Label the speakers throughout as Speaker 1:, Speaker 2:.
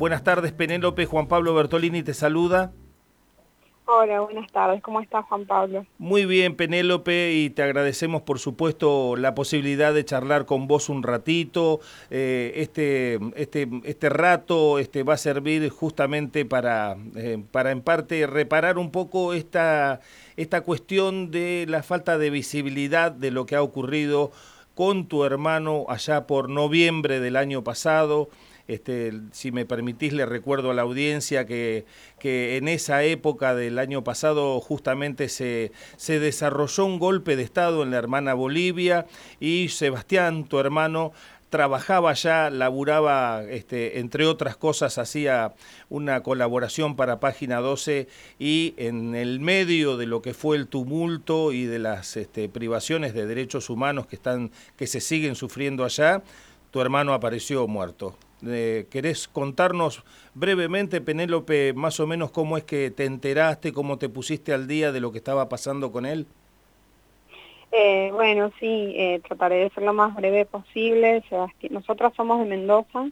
Speaker 1: Buenas tardes, Penélope. Juan Pablo Bertolini te saluda.
Speaker 2: Hola, buenas tardes. ¿Cómo estás, Juan Pablo?
Speaker 1: Muy bien, Penélope, y te agradecemos, por supuesto, la posibilidad de charlar con vos un ratito. Eh, este, este, este rato este, va a servir justamente para, eh, para, en parte, reparar un poco esta, esta cuestión de la falta de visibilidad de lo que ha ocurrido con tu hermano allá por noviembre del año pasado. Este, si me permitís, le recuerdo a la audiencia que, en esa época del año pasado justamente se, se desarrolló un golpe de Estado en la hermana Bolivia y Sebastián, tu hermano, trabajaba ya, laburaba, este, entre otras cosas, hacía una colaboración para Página 12 y en el medio de lo que fue el tumulto y de las este, privaciones de derechos humanos que, están, que se siguen sufriendo allá, tu hermano apareció muerto. Eh, ¿Querés contarnos brevemente, Penélope, más o menos cómo es que te enteraste, cómo te pusiste al día de lo que estaba pasando con él?
Speaker 2: Eh, bueno, sí, eh, trataré de ser lo más breve posible. nosotros somos de Mendoza,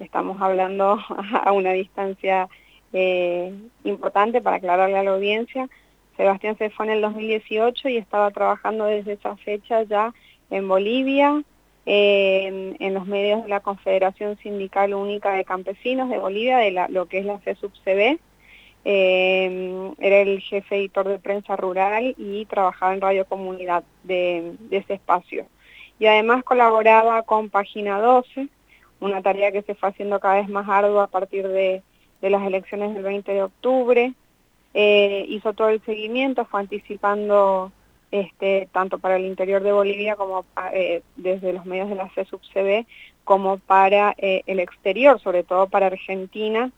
Speaker 2: estamos hablando a una distancia eh, importante para aclararle a la audiencia. Sebastián se fue en el 2018 y estaba trabajando desde esa fecha ya en Bolivia, en los medios de la Confederación Sindical Única de Campesinos de Bolivia, de la, lo que es la CESUB-CB. Eh, era el jefe editor de prensa rural y trabajaba en Radio Comunidad de, ese espacio. Y además colaboraba con Página 12, una tarea que se fue haciendo cada vez más ardua a partir de, las elecciones del 20 de octubre. Eh, hizo todo el seguimiento, fue anticipando este, tanto para el interior de Bolivia como eh, desde los medios de la CSUB-CB, como para eh, el exterior, sobre todo para Argentina,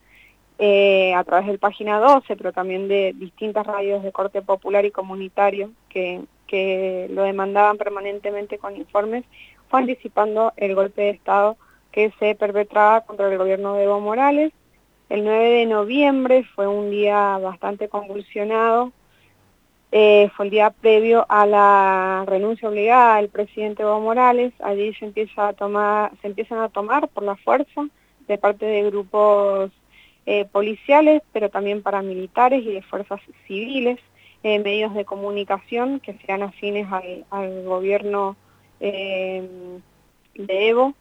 Speaker 2: eh, a través del Página 12, pero también de distintas radios de corte popular y comunitario que, que lo demandaban permanentemente con informes, fue anticipando el golpe de Estado que se perpetraba contra el gobierno de Evo Morales. El 9 de noviembre fue un día bastante convulsionado, eh, fue el día previo a la renuncia obligada del presidente Evo Morales. Allí se, empiezan a tomar por la fuerza de parte de grupos eh, policiales, pero también paramilitares y de fuerzas civiles, eh, medios de comunicación que sean afines al, gobierno de Evo.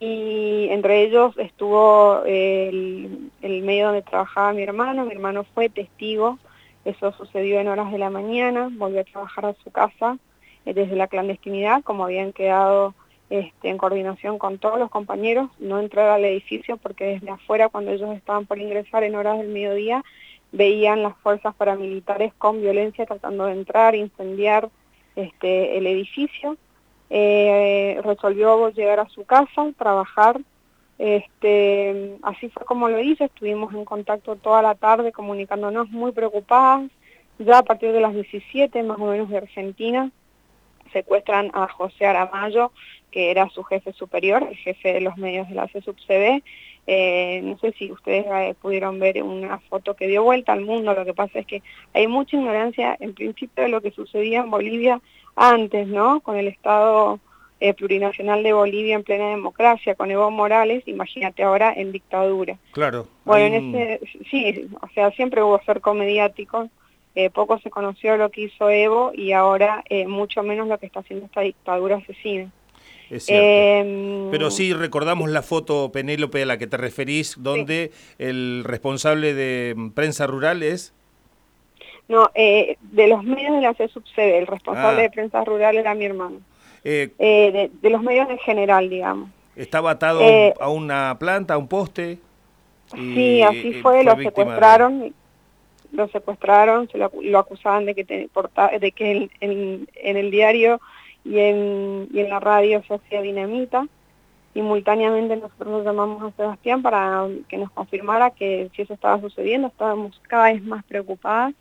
Speaker 2: Y entre ellos estuvo el medio donde trabajaba mi hermano. Mi hermano fue testigo eso sucedió en horas de la mañana, volvió a trabajar a su casa eh, desde la clandestinidad, como habían quedado este, en coordinación con todos los compañeros, no entrar al edificio porque desde afuera, cuando ellos estaban por ingresar en horas del mediodía, veían las fuerzas paramilitares con violencia tratando de entrar, incendiar este, el edificio. Eh, resolvió llegar a su casa, trabajar este, así fue como lo hice, estuvimos en contacto toda la tarde comunicándonos muy preocupadas. Ya a partir de las 17 más o menos de Argentina secuestran a José Aramayo, que era su jefe superior, el jefe de los medios de la CSUB-CB. Eh, no sé si ustedes eh, pudieron ver una foto que dio vuelta al mundo, lo que pasa es que hay mucha ignorancia en principio de lo que sucedía en Bolivia antes, ¿no? Con el Estado eh, plurinacional de Bolivia en plena democracia con Evo Morales, imagínate ahora en dictadura.
Speaker 1: Claro.
Speaker 2: Bueno, en ese, sí, o sea, siempre hubo cerco mediático, eh, poco se conoció lo que hizo Evo y ahora eh, mucho menos lo que está haciendo esta dictadura asesina.
Speaker 1: Es cierto. Em, Pero sí recordamos la foto, Penélope, a la que te referís, donde el responsable de prensa rural es...
Speaker 2: No, de los medios de la CSUBCB, el responsable ah. de prensa rural era mi hermano. Eh, eh, de, los medios en general, digamos.
Speaker 1: ¿Estaba atado eh, a una planta, a un poste?
Speaker 2: sí, así fue, lo secuestraron, lo secuestraron, se lo, acusaban de que, de que en, el diario y en, y en la radio se hacía dinamita. Simultáneamente nosotros llamamos a Sebastián para que nos confirmara que si eso estaba sucediendo, estábamos cada vez más preocupadas.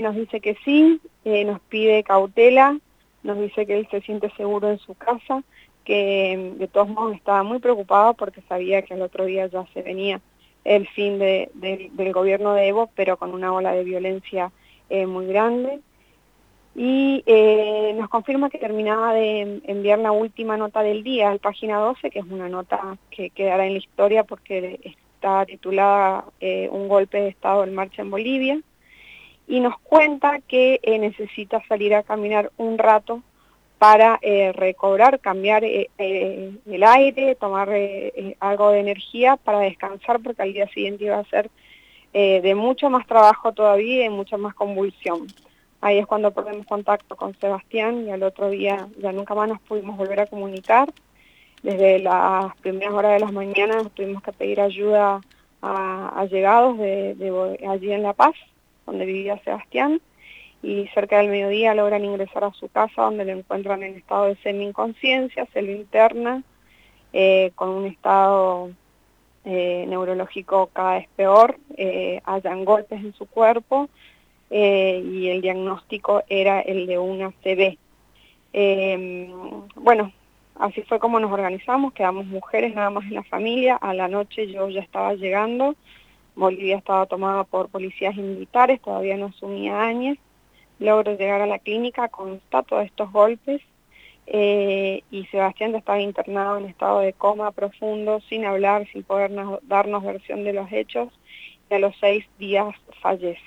Speaker 2: nos dice que sí, nos pide cautela, nos dice que él se siente seguro en su casa, que de todos modos estaba muy preocupado porque sabía que el otro día ya se venía el fin de, del gobierno de Evo, pero con una ola de violencia eh, muy grande. Y eh, nos confirma que terminaba de enviar la última nota del día al página 12, que es una nota que quedará en la historia porque está titulada Un golpe de Estado en marcha en Bolivia, y nos cuenta que necesita salir a caminar un rato para recobrar, cambiar el aire, tomar algo de energía para descansar porque al día siguiente iba a ser de mucho más trabajo todavía y de mucha más convulsión. Ahí es cuando perdemos contacto con Sebastián y al otro día ya nunca más nos pudimos volver a comunicar. Desde las primeras horas de las mañanas tuvimos que pedir ayuda a, llegados de, allí en La Paz, donde vivía Sebastián, y cerca del mediodía logran ingresar a su casa donde lo encuentran en estado de semi-inconsciencia, se lo interna, eh, con un estado eh, neurológico cada vez peor, eh, hayan golpes en su cuerpo, eh, y el diagnóstico era el de una CB. Em, bueno, así fue como nos organizamos, quedamos mujeres nada más en la familia, a la noche yo ya estaba llegando, Bolivia estaba tomada por policías y militares, todavía no asumía años, logro llegar a la clínica, constato estos golpes, eh, y Sebastián ya estaba internado en estado de coma profundo, sin hablar, sin poder darnos versión de los hechos, y a los seis días fallece.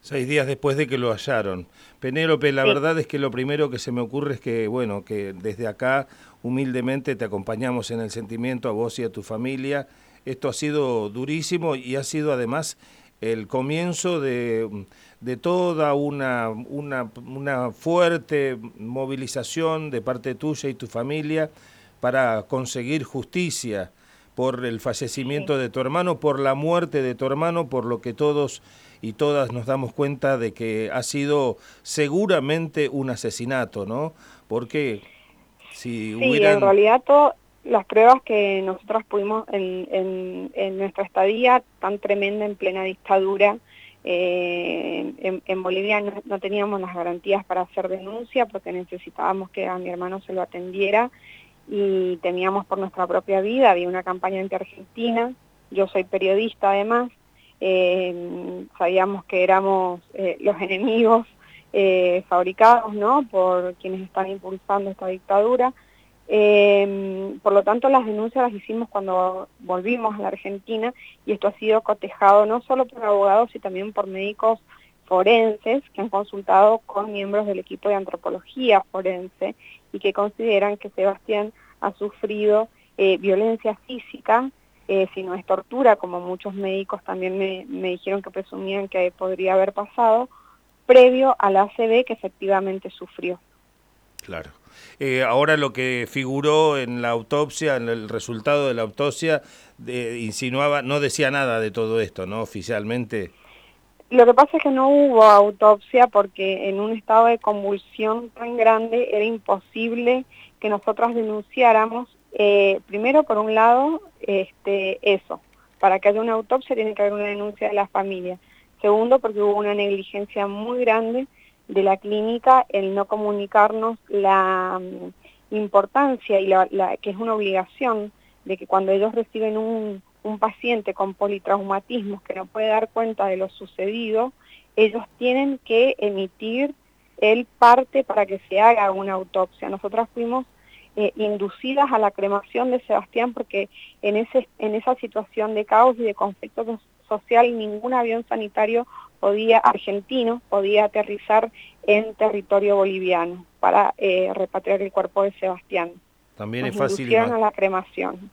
Speaker 1: Seis días después de que lo hallaron. Penélope, la verdad es que lo primero que se me ocurre es que, bueno, que desde acá humildemente te acompañamos en el sentimiento a vos y a tu familia. Esto ha sido durísimo y ha sido además el comienzo de, de toda una, una, una, fuerte movilización de parte tuya y tu familia para conseguir justicia por el fallecimiento de tu hermano, por la muerte de tu hermano, por lo que todos y todas nos damos cuenta de que ha sido seguramente un asesinato, ¿no? Porque si
Speaker 2: sí, en realidad las pruebas que nosotros pudimos en, nuestra estadía tan tremenda en plena dictadura, eh, en, Bolivia no, teníamos las garantías para hacer denuncia porque necesitábamos que a mi hermano se lo atendiera y teníamos por nuestra propia vida, había una campaña anti-argentina, yo soy periodista además, eh, sabíamos que éramos eh, los enemigos fabricados ¿no? por quienes están impulsando esta dictadura. Eh, por lo tanto, las denuncias las hicimos cuando volvimos a la Argentina y esto ha sido cotejado no solo por abogados, sino también por médicos forenses que han consultado con miembros del equipo de antropología forense y que consideran que Sebastián ha sufrido violencia física eh, si no es tortura, como muchos médicos también me, dijeron que presumían que podría haber pasado, previo al ACV que efectivamente sufrió.
Speaker 1: Claro. Eh, ahora lo que figuró en la autopsia, en el resultado de la autopsia, insinuaba, no decía nada de todo esto, ¿no? Oficialmente.
Speaker 2: Lo que pasa es que no hubo autopsia porque en un estado de convulsión tan grande era imposible que nosotras denunciáramos eh, primero, por un lado, este, eso. Para que haya una autopsia tiene que haber una denuncia de la familia. Segundo, porque hubo una negligencia muy grande de la clínica el no comunicarnos la mm, importancia y la, que es una obligación de que cuando ellos reciben un, un paciente con politraumatismos que no puede dar cuenta de lo sucedido, ellos tienen que emitir el parte para que se haga una autopsia. Nosotras fuimos eh, inducidas a la cremación de Sebastián porque en, ese, en esa situación de caos y de conflicto social ningún avión sanitario podía, argentino podía aterrizar en territorio boliviano para eh, repatriar el cuerpo de Sebastián.
Speaker 1: También es fácil.
Speaker 2: a la cremación.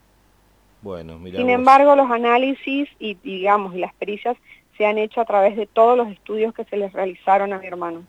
Speaker 1: Bueno,
Speaker 2: Sin embargo, los análisis y digamos y las pericias se han hecho a través de todos los estudios que se les realizaron a mi hermano.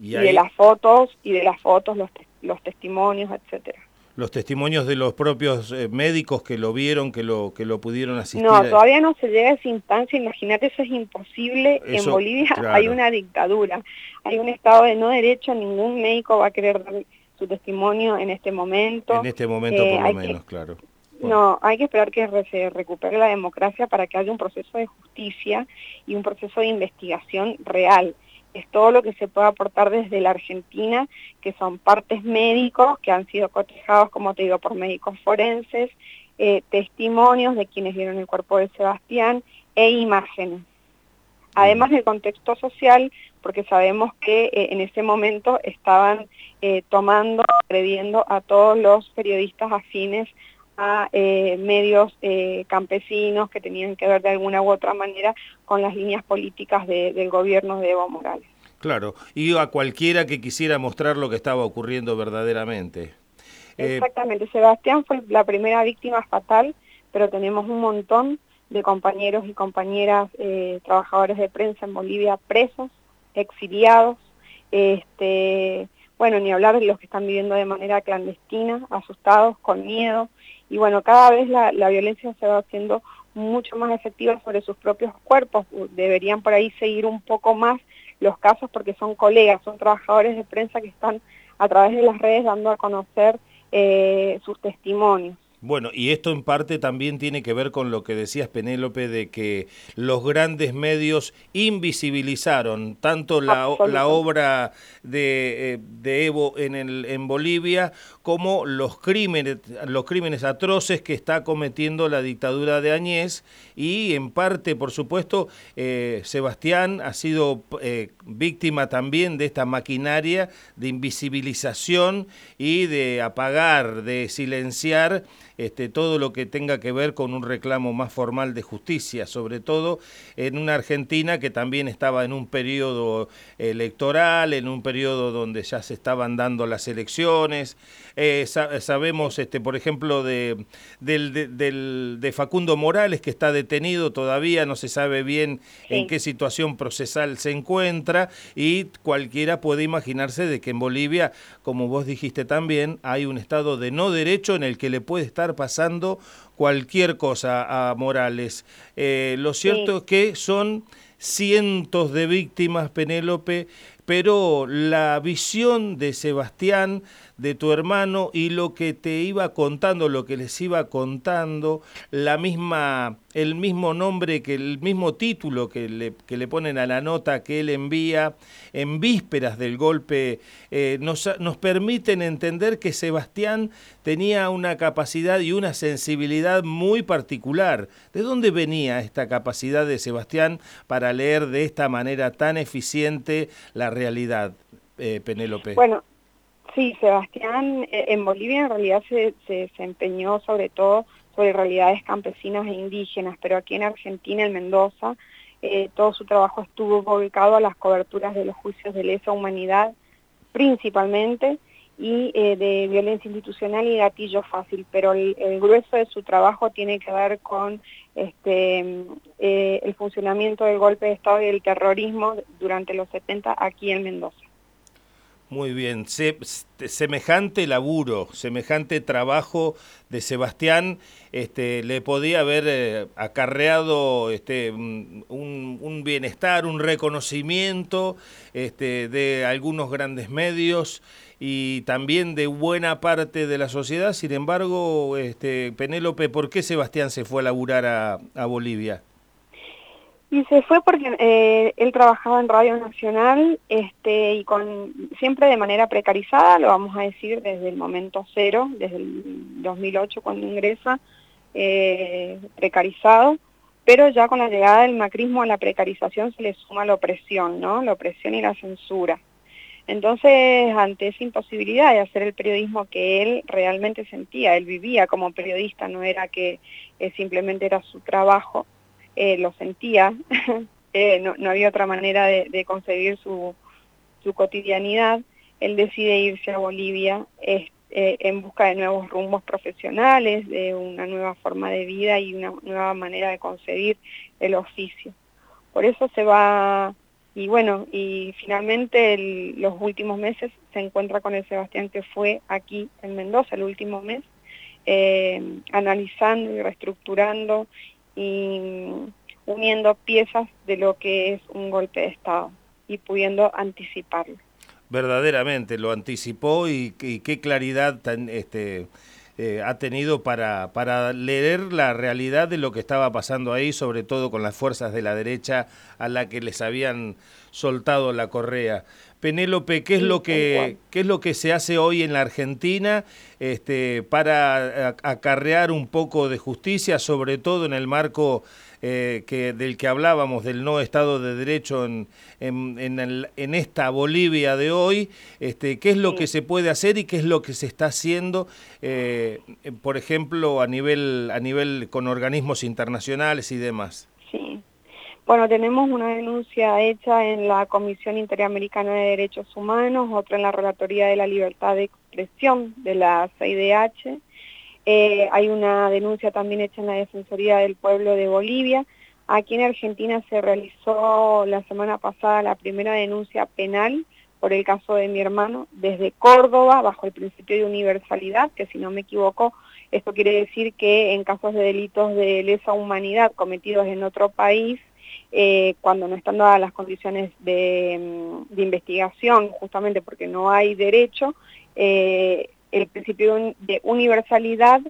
Speaker 2: Y, de las fotos, y de las fotos, los, los testimonios, etcétera.
Speaker 1: Los testimonios de los propios eh, médicos que lo vieron, que lo que lo pudieron asistir.
Speaker 2: No, todavía no se llega a esa instancia. Imagínate, eso es imposible. en Bolivia hay una dictadura, hay un estado de no derecho. Ningún médico va a querer dar su testimonio en este momento.
Speaker 1: En este momento, por lo menos, claro.
Speaker 2: No, hay que esperar que se recupere la democracia para que haya un proceso de justicia y un proceso de investigación real es todo lo que se puede aportar desde la Argentina, que son partes médicos que han sido cotejados, como te digo, por médicos forenses, eh, testimonios de quienes vieron el cuerpo de Sebastián e imágenes. Además del contexto social, porque sabemos que eh, en ese momento estaban eh, tomando, agrediendo a todos los periodistas afines a eh, medios eh, campesinos que tenían que ver de alguna u otra manera con las líneas políticas del gobierno de Evo Morales.
Speaker 1: Claro, y a cualquiera que quisiera mostrar lo que estaba ocurriendo verdaderamente.
Speaker 2: Exactamente, Sebastián fue la primera víctima fatal, pero tenemos un montón de compañeros y compañeras trabajadores de prensa en Bolivia presos, exiliados, este, bueno, ni hablar de los que están viviendo de manera clandestina, asustados, con miedo, y bueno, cada vez la, violencia se va haciendo mucho más efectiva sobre sus propios cuerpos, deberían por ahí seguir un poco más los casos porque son colegas, son trabajadores de prensa que están a través de las redes dando a conocer eh, sus testimonios.
Speaker 1: Bueno, y esto en parte también tiene que ver con lo que decías, Penélope, de que los grandes medios invisibilizaron tanto la, obra de, eh, de, Evo en, el, en Bolivia como los crímenes, los crímenes atroces que está cometiendo la dictadura de Añez y en parte, por supuesto, eh, Sebastián ha sido eh, víctima también de esta maquinaria de invisibilización y de apagar, de silenciar este, todo lo que tenga que ver con un reclamo más formal de justicia, sobre todo en una Argentina que también estaba en un periodo electoral, en un periodo donde ya se estaban dando las elecciones. Eh, sabemos, este, por ejemplo, de, de, Facundo Morales, que está detenido todavía, no se sabe bien en qué situación procesal se encuentra, y cualquiera puede imaginarse de que en Bolivia, como vos dijiste también, hay un estado de no derecho en el que le puede estar pasando cualquier cosa a Morales. Eh, lo cierto es que son cientos de víctimas, Penélope, pero la visión de Sebastián, de tu hermano, y lo que te iba contando, lo que les iba contando, la misma, el mismo nombre, que el mismo título que le, que le ponen a la nota que él envía en vísperas del golpe, eh, nos, nos permiten entender que Sebastián tenía una capacidad y una sensibilidad muy particular. ¿De dónde venía esta capacidad de Sebastián para leer de esta manera tan eficiente la realidad, eh, Penélope?
Speaker 2: Bueno, sí, Sebastián eh, en Bolivia en realidad se, se, empeñó sobre todo sobre realidades campesinas e indígenas, pero aquí en Argentina, en Mendoza, eh, todo su trabajo estuvo volcado a las coberturas de los juicios de lesa humanidad, principalmente, y eh, de violencia institucional y gatillo fácil, pero el, grueso de su trabajo tiene que ver con este, eh, el funcionamiento del golpe de Estado y el terrorismo durante los 70 aquí en Mendoza.
Speaker 1: Muy bien, semejante laburo, semejante trabajo de Sebastián, este, le podía haber eh, acarreado este, un, bienestar, un reconocimiento este, de algunos grandes medios y también de buena parte de la sociedad. Sin embargo, este, Penélope, ¿por qué Sebastián se fue a laburar a Bolivia?
Speaker 2: Y se fue porque eh, él trabajaba en Radio Nacional este, y con siempre de manera precarizada, lo vamos a decir desde el momento cero, desde el 2008 cuando ingresa, eh, precarizado, pero ya con la llegada del macrismo a la precarización se le suma la opresión, ¿no? La opresión y la censura. Entonces, ante esa imposibilidad de hacer el periodismo que él realmente sentía, él vivía como periodista, no era que eh, simplemente era su trabajo, eh, lo sentía, eh, no, había otra manera de, concebir su, cotidianidad, él decide irse a Bolivia eh, en busca de nuevos rumbos profesionales, de una nueva forma de vida y una nueva manera de concebir el oficio. Por eso se va, y bueno, y finalmente los últimos meses se encuentra con el Sebastián que fue aquí en Mendoza el último mes, analizando y reestructurando y uniendo piezas de lo que es un golpe de Estado y pudiendo anticiparlo.
Speaker 1: Verdaderamente, lo anticipó y, qué claridad tan, este, eh, ha tenido para, para leer la realidad de lo que estaba pasando ahí, sobre todo con las fuerzas de la derecha a la que les habían soltado la correa. Penélope, ¿qué es lo que qué es lo que se hace hoy en la Argentina este, para acarrear un poco de justicia, sobre todo en el marco eh, que, del que hablábamos, del no Estado de Derecho en, en, esta Bolivia de hoy? Este, ¿Qué es lo que se puede hacer y qué es lo que se está haciendo, eh, por ejemplo, a nivel, a nivel con organismos internacionales y demás?
Speaker 2: Sí. Bueno, tenemos una denuncia hecha en la Comisión Interamericana de Derechos Humanos, otra en la Relatoría de la Libertad de Expresión de la CIDH. Eh, hay una denuncia también hecha en la Defensoría del Pueblo de Bolivia. Aquí en Argentina se realizó la semana pasada la primera denuncia penal por el caso de mi hermano desde Córdoba, bajo el principio de universalidad, que si no me equivoco, esto quiere decir que en casos de delitos de lesa humanidad cometidos en otro país, eh, cuando no están dadas las condiciones de, mm, investigación, justamente porque no hay derecho, eh, el principio de universalidad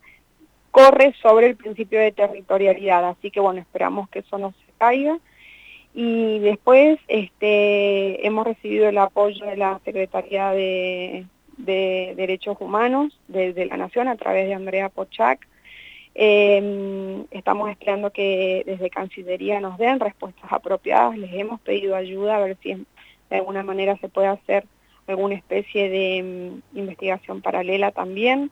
Speaker 2: corre sobre el principio de territorialidad, así que bueno, esperamos que eso no se caiga. Y después este, hemos recibido el apoyo de la Secretaría de, Derechos Humanos de, la Nación a través de Andrea Pochac, Em, estamos esperando que desde Cancillería nos den respuestas apropiadas, les hemos pedido ayuda a ver si de alguna manera se puede hacer alguna especie de em, investigación paralela también.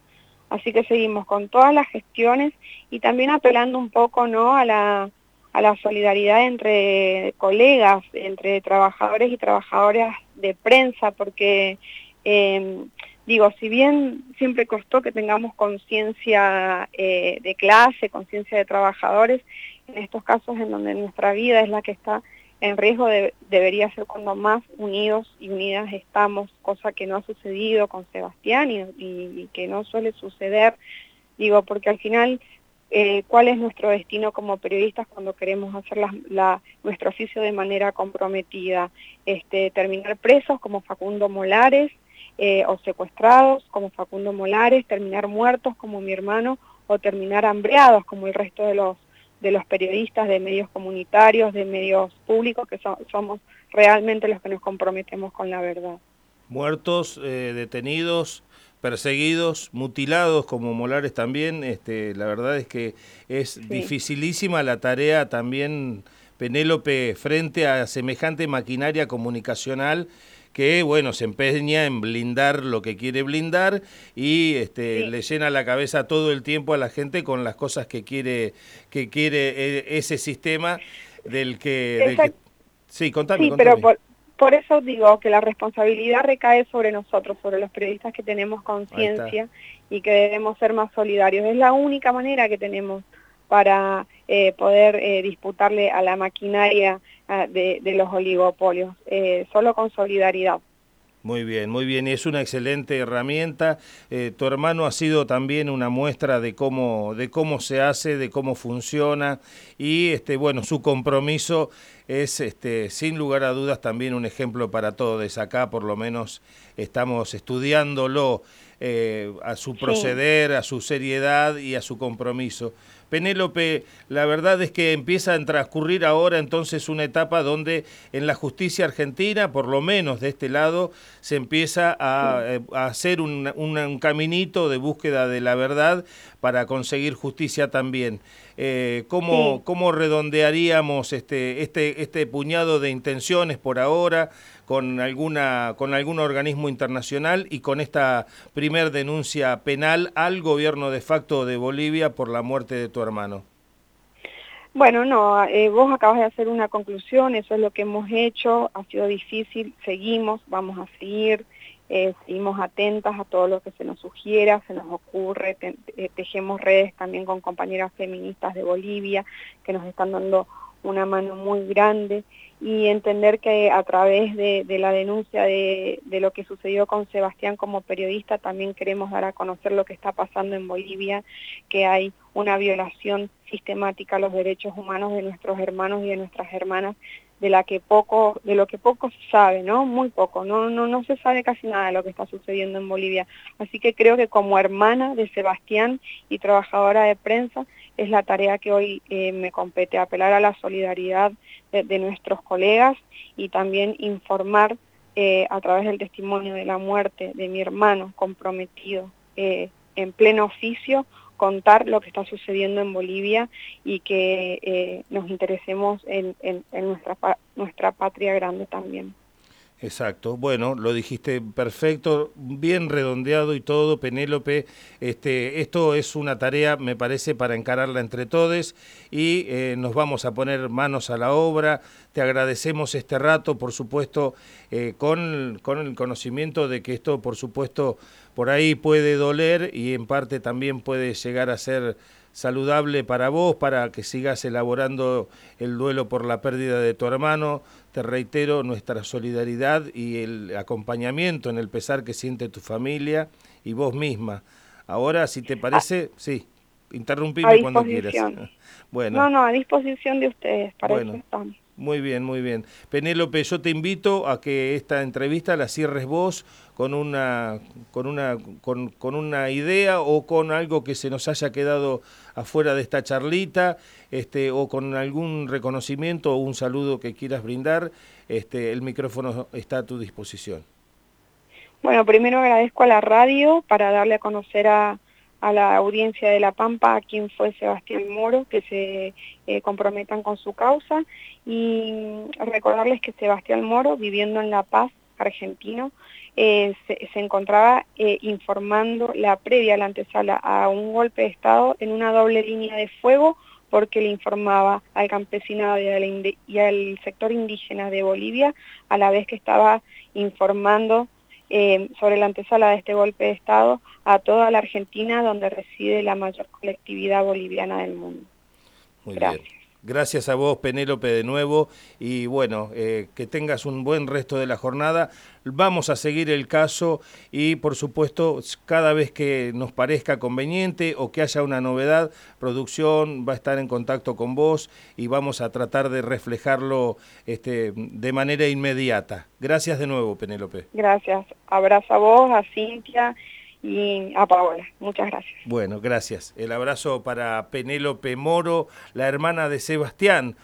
Speaker 2: Así que seguimos con todas las gestiones y también apelando un poco ¿no? a, la, a la solidaridad entre colegas, entre trabajadores y trabajadoras de prensa, porque eh, digo, si bien siempre costó que tengamos conciencia eh, de clase, conciencia de trabajadores, en estos casos en donde nuestra vida es la que está en riesgo debería ser cuando más unidos y unidas estamos, cosa que no ha sucedido con Sebastián y, que no suele suceder, digo, porque al final, eh, ¿cuál es nuestro destino como periodistas cuando queremos hacer nuestro oficio de manera comprometida? Este, terminar presos como Facundo Molares, eh, o secuestrados como Facundo Molares, terminar muertos como mi hermano o terminar hambreados como el resto de los, de los periodistas de medios comunitarios, de medios públicos, que somos realmente los que nos comprometemos con la verdad.
Speaker 1: Muertos, eh, detenidos, perseguidos, mutilados como Molares también, este, la verdad es que es dificilísima la tarea también, Penélope, frente a semejante maquinaria comunicacional que bueno, se empeña en blindar lo que quiere blindar y este, le llena la cabeza todo el tiempo a la gente con las cosas que quiere, que quiere e, ese sistema del que...
Speaker 2: Sí, contame, sí, pero por, eso digo que la responsabilidad recae sobre nosotros, sobre los periodistas que tenemos conciencia y que debemos ser más solidarios. Es la única manera que tenemos para eh, poder eh, disputarle a la maquinaria ah, de, los oligopolios, eh, solo con solidaridad.
Speaker 1: Muy bien, muy bien, y es una excelente herramienta. tu hermano ha sido también una muestra de cómo, de cómo se hace, de cómo funciona, y este, bueno, su compromiso es este, sin lugar a dudas también un ejemplo para todos. Acá por lo menos estamos estudiándolo a su proceder, a su seriedad y a su compromiso. Penélope, la verdad es que empieza a transcurrir ahora entonces una etapa donde en la justicia argentina, por lo menos de este lado, se empieza a, eh, hacer un, caminito de búsqueda de la verdad para conseguir justicia también. Eh, ¿cómo, ¿Cómo redondearíamos este, este, este puñado de intenciones por ahora con, alguna, con algún organismo internacional y con esta primer denuncia penal al gobierno de facto de Bolivia por la muerte de tu hermano?
Speaker 2: Bueno, no, eh, vos acabas de hacer una conclusión, eso es lo que hemos hecho, ha sido difícil, seguimos, vamos a seguir, eh, seguimos atentas a todo lo que se nos sugiera, se nos ocurre, eh, tejemos redes también con compañeras feministas de Bolivia que nos están dando una mano muy grande y entender que a través de, la denuncia de, lo que sucedió con Sebastián como periodista también queremos dar a conocer lo que está pasando en Bolivia, que hay una violación sistemática a los derechos humanos de nuestros hermanos y de nuestras hermanas de la que poco de lo que poco se sabe no muy poco. No no no se sabe casi nada de lo que está sucediendo en Bolivia. Así que creo que como hermana de Sebastián y trabajadora de prensa es la tarea que hoy eh, me compete, apelar a la solidaridad de, nuestros colegas y también informar eh, a través del testimonio de la muerte de mi hermano comprometido eh, en pleno oficio, contar lo que está sucediendo en Bolivia y que nos interesemos en, nuestra patria grande también.
Speaker 1: Exacto, bueno, lo dijiste perfecto, bien redondeado y todo, Penélope. Este, esto es una tarea, me parece, para encararla entre todos y eh, nos vamos a poner manos a la obra. Te agradecemos este rato, por supuesto, eh, con, con el conocimiento de que esto, por supuesto, por ahí puede doler y en parte también puede llegar a ser saludable para vos, para que sigas elaborando el duelo por la pérdida de tu hermano. Te reitero nuestra solidaridad y el acompañamiento en el pesar que siente tu familia y vos misma. Ahora, si te parece, sí, interrumpime cuando quieras.
Speaker 2: Bueno. No, no, a disposición de ustedes, para eso estamos.
Speaker 1: Muy bien, muy bien. Penélope, yo te invito a que esta entrevista la cierres vos con una, con una, con, con, una idea o con algo que se nos haya quedado afuera de esta charlita, este, o con algún reconocimiento o un saludo que quieras brindar. Este, el micrófono está a tu disposición.
Speaker 2: Bueno, primero agradezco a la radio para darle a conocer a, a la audiencia de La Pampa a quien fue Sebastián Moro, que se eh, comprometan con su causa y recordarles que Sebastián Moro, viviendo en La Paz, argentino, eh, se, encontraba eh, informando la previa, la antesala a un golpe de Estado en una doble línea de fuego porque le informaba al campesinado y y al sector indígena de Bolivia a la vez que estaba informando eh, sobre la antesala de este golpe de Estado a toda la Argentina donde reside la mayor colectividad boliviana del mundo.
Speaker 1: Gracias. Gracias a vos, Penélope, de nuevo. Y bueno, eh, que tengas un buen resto de la jornada. Vamos a seguir el caso y, por supuesto, cada vez que nos parezca conveniente o que haya una novedad, producción va a estar en contacto con vos y vamos a tratar de reflejarlo este, de manera inmediata. Gracias de nuevo, Penélope.
Speaker 2: Gracias. Abrazo a vos, a Cintia y a Paola. Muchas gracias.
Speaker 1: Bueno, gracias. El abrazo para Penélope Moro, la hermana de Sebastián.